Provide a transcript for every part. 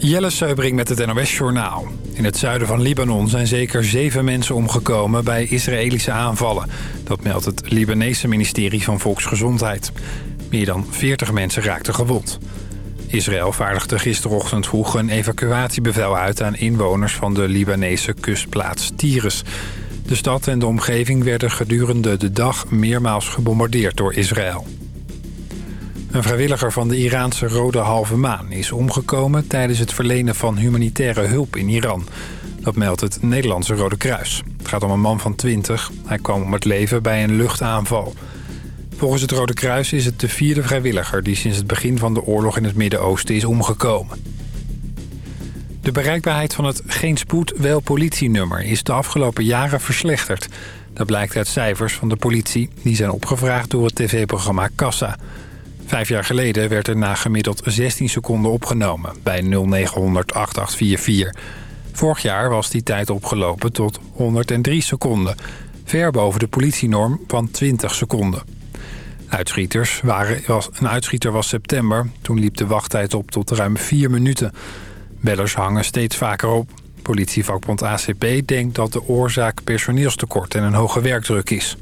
Jelle Seubring met het NOS Journaal. In het zuiden van Libanon zijn zeker zeven mensen omgekomen bij Israëlische aanvallen. Dat meldt het Libanese ministerie van Volksgezondheid. Meer dan 40 mensen raakten gewond. Israël vaardigde gisterochtend vroeg een evacuatiebevel uit aan inwoners van de Libanese kustplaats Tyrus. De stad en de omgeving werden gedurende de dag meermaals gebombardeerd door Israël. Een vrijwilliger van de Iraanse Rode Halve Maan is omgekomen... tijdens het verlenen van humanitaire hulp in Iran. Dat meldt het Nederlandse Rode Kruis. Het gaat om een man van 20. Hij kwam om het leven bij een luchtaanval. Volgens het Rode Kruis is het de vierde vrijwilliger... die sinds het begin van de oorlog in het Midden-Oosten is omgekomen. De bereikbaarheid van het Geen Spoed Wel Politienummer... is de afgelopen jaren verslechterd. Dat blijkt uit cijfers van de politie. Die zijn opgevraagd door het tv-programma Kassa... Vijf jaar geleden werd er na gemiddeld 16 seconden opgenomen bij 0900 8844. Vorig jaar was die tijd opgelopen tot 103 seconden. Ver boven de politienorm van 20 seconden. Uitschieters waren, was, een uitschieter was september. Toen liep de wachttijd op tot ruim 4 minuten. Bellers hangen steeds vaker op. Politievakbond ACP denkt dat de oorzaak personeelstekort en een hoge werkdruk is.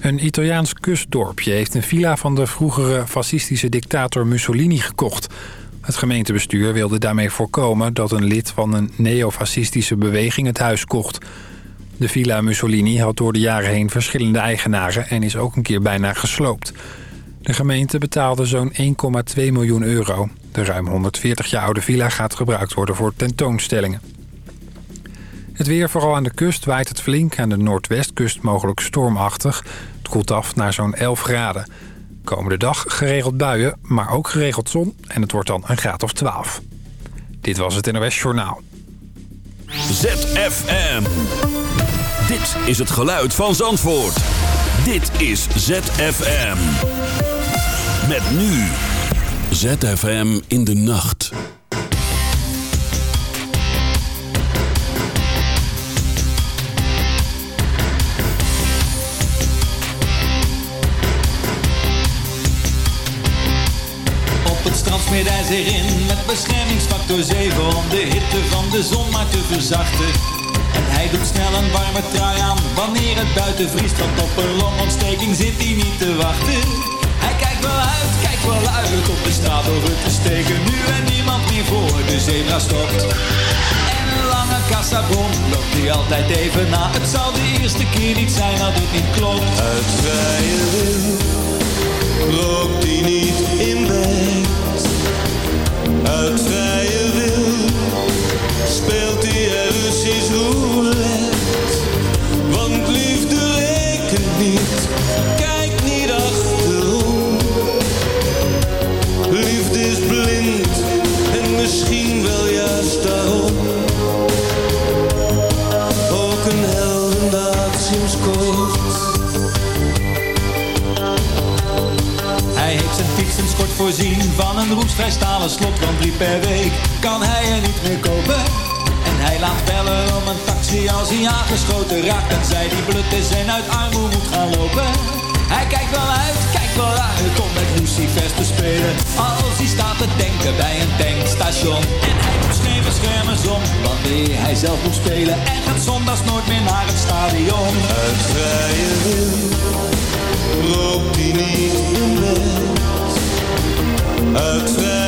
Een Italiaans kustdorpje heeft een villa van de vroegere fascistische dictator Mussolini gekocht. Het gemeentebestuur wilde daarmee voorkomen dat een lid van een neofascistische beweging het huis kocht. De villa Mussolini had door de jaren heen verschillende eigenaren en is ook een keer bijna gesloopt. De gemeente betaalde zo'n 1,2 miljoen euro. De ruim 140 jaar oude villa gaat gebruikt worden voor tentoonstellingen. Het weer, vooral aan de kust, waait het flink. Aan de noordwestkust mogelijk stormachtig. Het koelt af naar zo'n 11 graden. Komende dag geregeld buien, maar ook geregeld zon. En het wordt dan een graad of 12. Dit was het NOS Journaal. ZFM. Dit is het geluid van Zandvoort. Dit is ZFM. Met nu. ZFM in de nacht. Smeert hij in met beschermingsfactor 7 om de hitte van de zon maar te verzachten. En hij doet snel een warme trui aan wanneer het buiten vriest, want op een longontsteking zit hij niet te wachten. Hij kijkt wel uit, kijkt wel uit op de straat over te steken, nu en niemand meer voor de zebra stopt. En een lange kassabon loopt hij altijd even na. Het zal de eerste keer niet zijn dat het niet klopt. Uit vrije wil loopt hij niet in bed uit vrije wil zijn fietsenskort voorzien van een roestvrij stalen slot. Want drie per week kan hij er niet meer kopen. En hij laat bellen om een taxi als hij aangeschoten raakt. En zij die blut is en uit armoede moet gaan lopen. Hij kijkt wel uit, kijkt wel uit om met Lucifers te spelen. Als hij staat te denken bij een tankstation. En hij doet geen beschermers om wanneer hij zelf moet spelen. En gaat zondags nooit meer naar het stadion. Uit vrije wil loopt hij niet in uit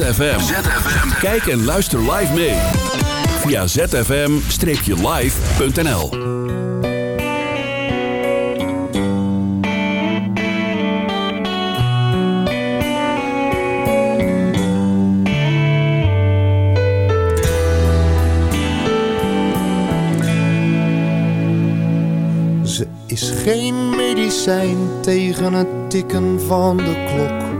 ZFM. Kijk en luister live mee. Via zfm-live.nl Ze is geen medicijn tegen het tikken van de klok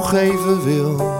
toegeven wil.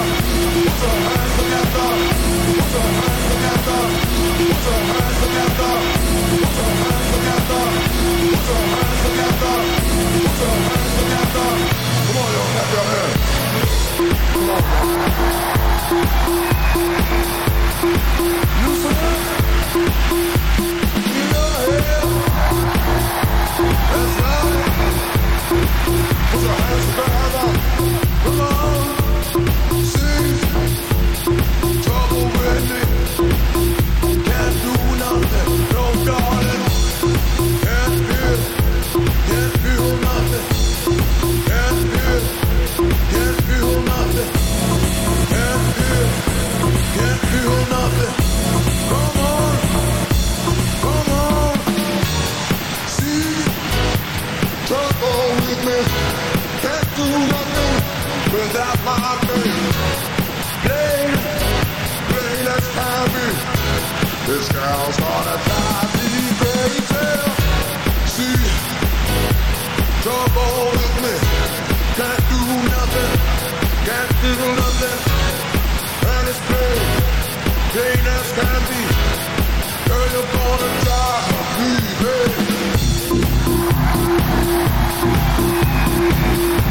Put your hands together. do nothing without my faith. Pain, pain that's heavy. This girl's gonna drive me crazy. See, trouble with me. Can't do nothing, can't do nothing. And it's pain, pain that's can. Girl, you're gonna drive me crazy. Thank you.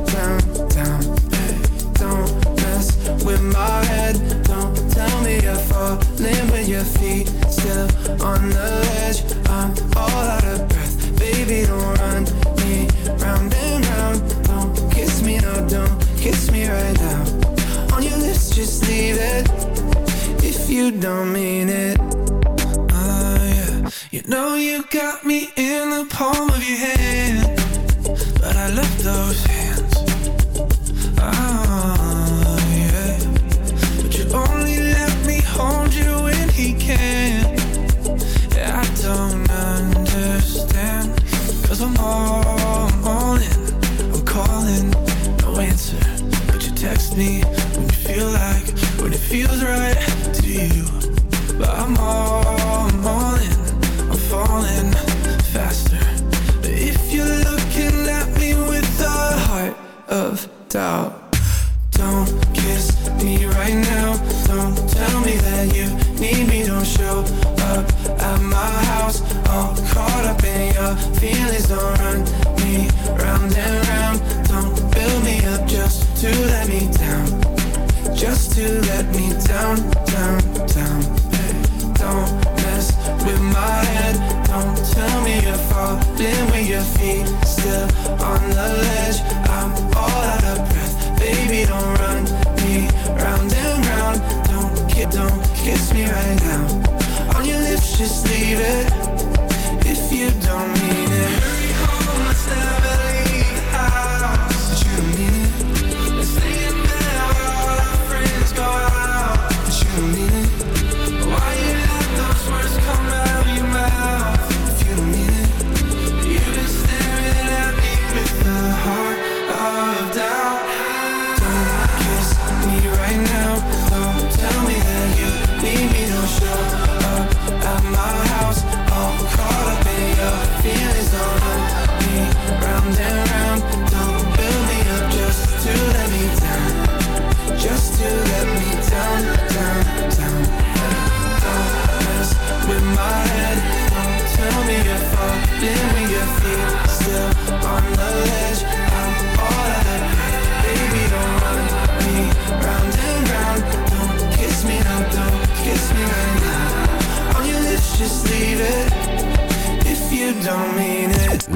My head. Don't tell me you're falling with your feet still on the ledge. I'm all out of breath. Baby, don't run me round and round. Don't kiss me, no, don't kiss me right now. On your lips, just leave it if you don't mean it. Oh, yeah. You know you got me in the palm of your hand, but I left those I'm all, I'm all in. I'm calling, no answer. But you text me when you feel like, when it feels right to you. But I'm all, I'm all in. I'm falling faster. But if you're looking at me with a heart of doubt, don't kiss me right now. Don't tell me that you need me. Don't show up at my house. All caught up in your feelings. Don't run me round and round. Don't build me up just to let me down. Just to let me down, down, down. Don't mess with my head. Don't tell me you're falling with your feet still on the ledge. I'm all out of breath. Baby, don't run me round and round. Don't don't kiss me right now. On your lips, just leave it if you don't mean it. Hurry home, let's